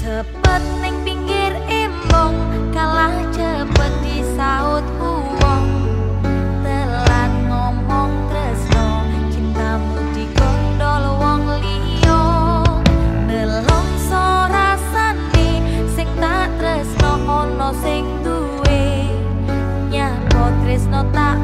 Cepet ning pinggir embong kalah cepet disaut uwong. Telan ngomong tresno cintamu dikondol wong liya. Nelong so rasane sing tak tresno ono sing duwe. Nyapo tresno tak